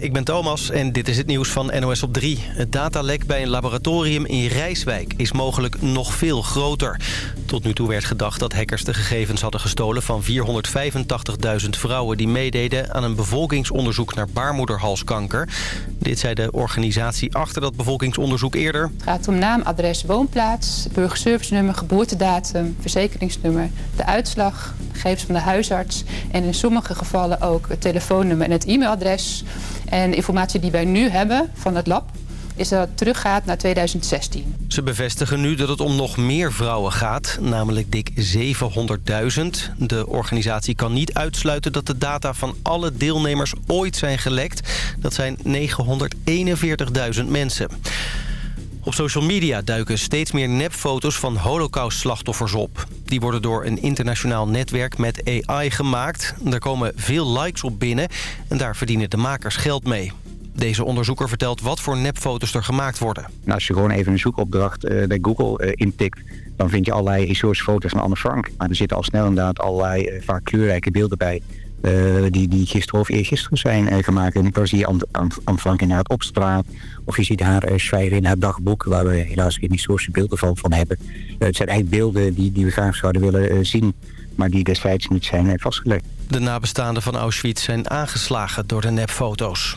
ik ben Thomas en dit is het nieuws van NOS op 3. Het datalek bij een laboratorium in Rijswijk is mogelijk nog veel groter. Tot nu toe werd gedacht dat hackers de gegevens hadden gestolen... van 485.000 vrouwen die meededen aan een bevolkingsonderzoek naar baarmoederhalskanker. Dit zei de organisatie achter dat bevolkingsonderzoek eerder. Het gaat om naam, adres, woonplaats, burgerservice-nummer, geboortedatum, verzekeringsnummer, de uitslag, gegevens van de huisarts en in sommige gevallen ook het telefoonnummer en het e-mailadres. En informatie die wij nu hebben van het lab is dat teruggaat naar 2016. Ze bevestigen nu dat het om nog meer vrouwen gaat, namelijk dik 700.000. De organisatie kan niet uitsluiten dat de data van alle deelnemers ooit zijn gelekt. Dat zijn 941.000 mensen. Op social media duiken steeds meer nepfoto's van holocaust-slachtoffers op. Die worden door een internationaal netwerk met AI gemaakt. Daar komen veel likes op binnen en daar verdienen de makers geld mee. Deze onderzoeker vertelt wat voor nepfoto's er gemaakt worden. Nou, als je gewoon even een zoekopdracht uh, bij Google uh, intikt... dan vind je allerlei historische foto's van Anne Frank. Maar er zitten al snel inderdaad allerlei uh, vaak kleurrijke beelden bij... die, die gisteren of eergisteren zijn gemaakt. En dan zie je Anne Frank inderdaad op straat. Of je ziet haar schrijven in haar dagboek... waar we helaas geen historische beelden van, van hebben. het zijn eigenlijk beelden die, die we graag zouden willen zien... maar die destijds niet zijn vastgelegd. De nabestaanden van Auschwitz zijn aangeslagen door de nepfoto's.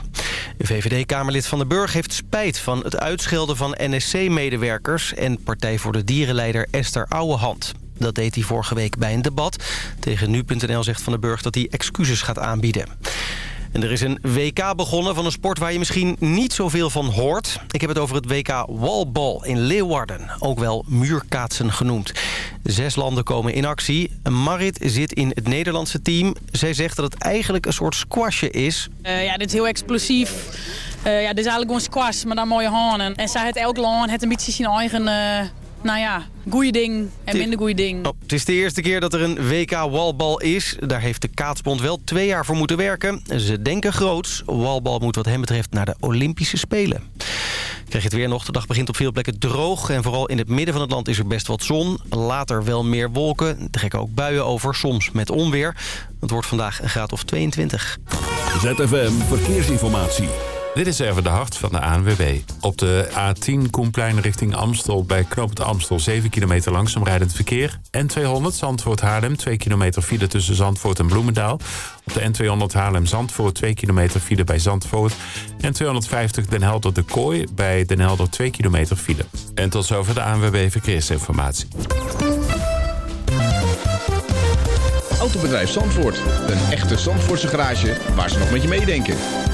VVD-Kamerlid Van den Burg heeft spijt van het uitschelden van NSC-medewerkers... en Partij voor de Dierenleider Esther Ouwehand. Dat deed hij vorige week bij een debat. Tegen Nu.nl zegt Van den Burg dat hij excuses gaat aanbieden. En er is een WK begonnen van een sport waar je misschien niet zoveel van hoort. Ik heb het over het WK Wallball in Leeuwarden, ook wel muurkaatsen genoemd. Zes landen komen in actie. Marit zit in het Nederlandse team. Zij zegt dat het eigenlijk een soort squashje is. Uh, ja, dit is heel explosief. Uh, ja, dit is eigenlijk gewoon squash, maar dan mooie handen. En zij het elk land het een beetje zijn eigen... Uh nou ja, goeie ding en minder goeie ding. Oh, het is de eerste keer dat er een WK walbal is. Daar heeft de Kaatsbond wel twee jaar voor moeten werken. Ze denken groots. Walbal moet wat hem betreft naar de Olympische Spelen. Krijg je het weer nog. De dag begint op veel plekken droog. En vooral in het midden van het land is er best wat zon. Later wel meer wolken. Er trekken ook buien over, soms met onweer. Het wordt vandaag een graad of 22. ZFM Verkeersinformatie. Dit is even de hart van de ANWB. Op de A10 Koenplein richting Amstel bij Knoop Amstel 7 kilometer langzaam rijdend verkeer. N200 Zandvoort Haarlem 2 kilometer file tussen Zandvoort en Bloemendaal. Op de N200 Haarlem Zandvoort 2 kilometer file bij Zandvoort. N250 Den Helder de Kooi bij Den Helder 2 kilometer file. En tot zover de ANWB Verkeersinformatie. Autobedrijf Zandvoort. Een echte Zandvoortse garage waar ze nog met je meedenken.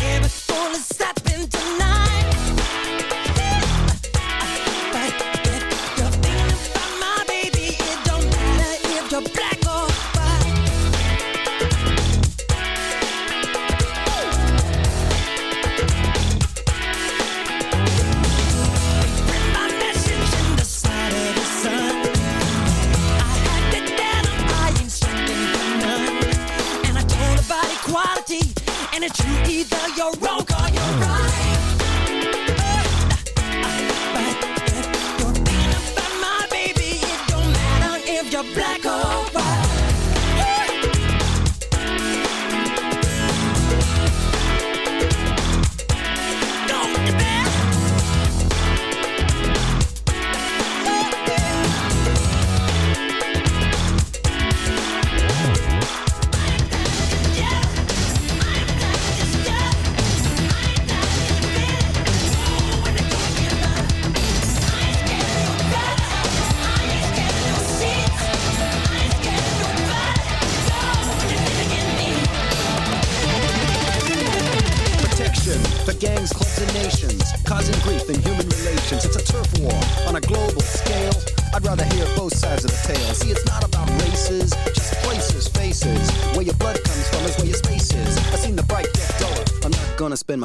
never gonna stop him tonight. you're wrong.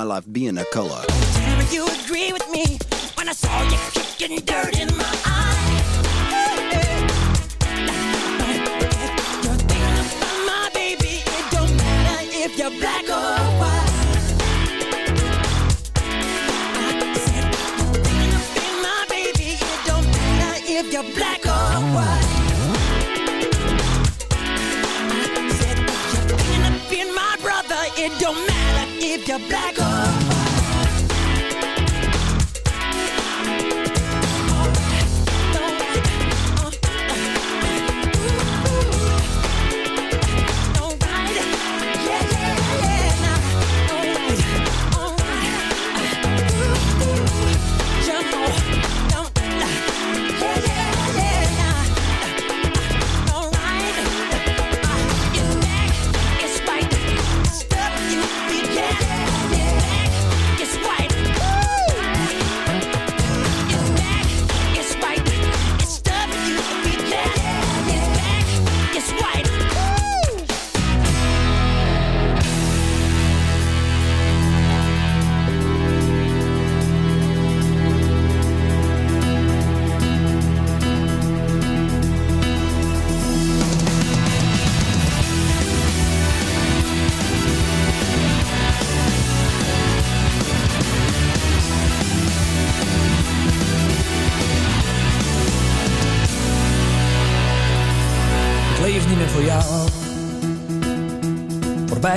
my life being a color. You agree with me when I saw you kicking dirt in my. You're thinking my baby. It don't matter if you're black or white. I said, you're thinking of being my brother It don't matter with your black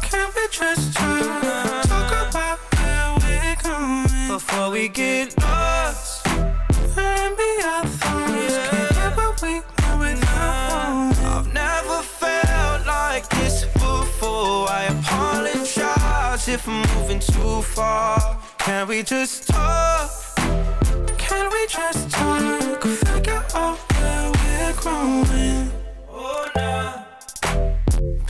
Can we just talk? Talk about where we're going before we get lost. Maybe our thoughts can't get what we want without knowing. I've never felt like this before. I apologize if I'm moving too far. Can we just talk? Can we just talk? Figure out where we're growing. Oh, nah.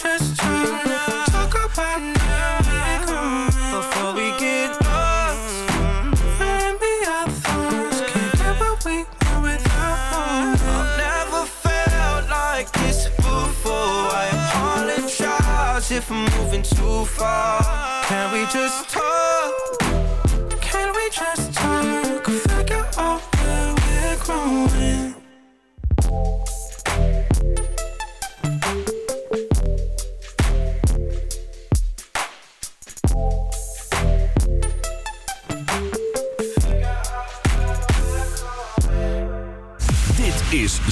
Just trying to talk about now. Before we get lost, and me our thoughts. Can't get what we want without one. I've never felt like this before. I apologize if I'm moving too far. Can we just?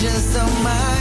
just a mind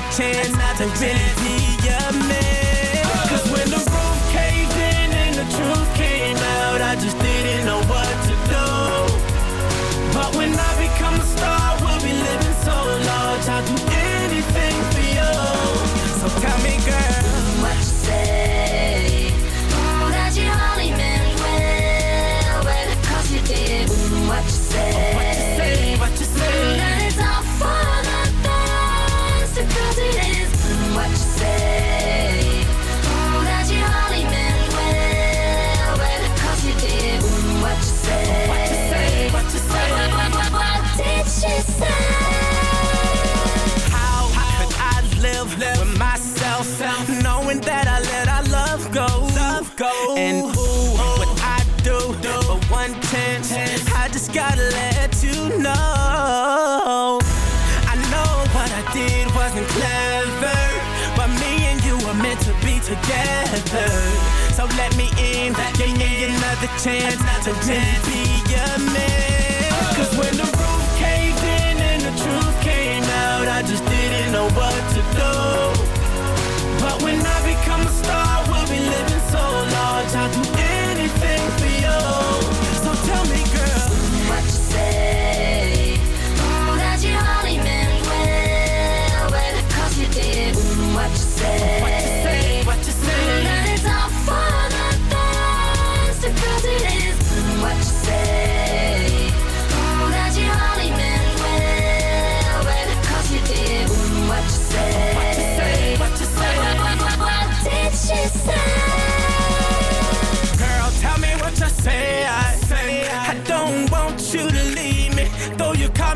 a chance not to really be a man. chance to be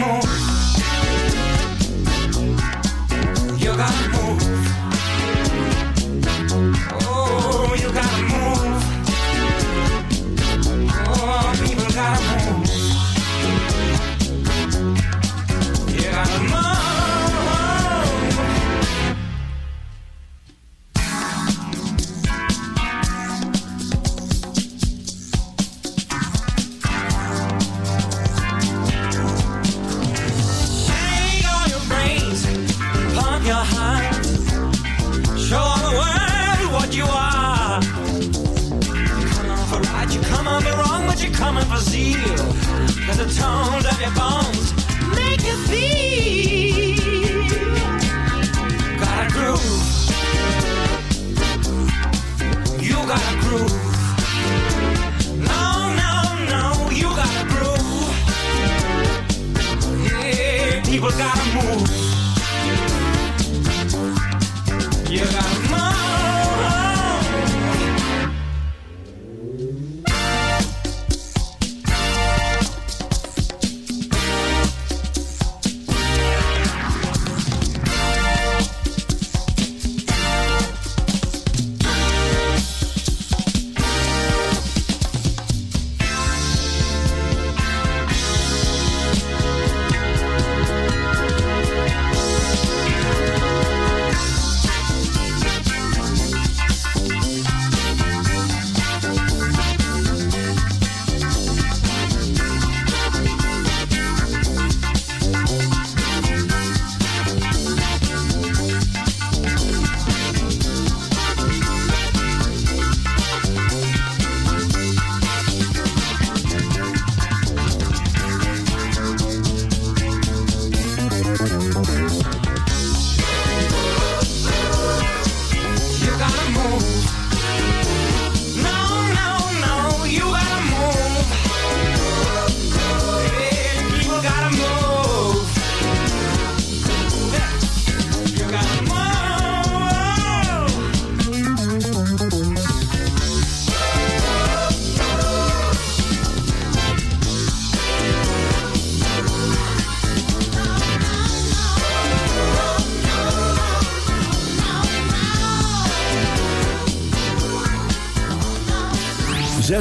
кому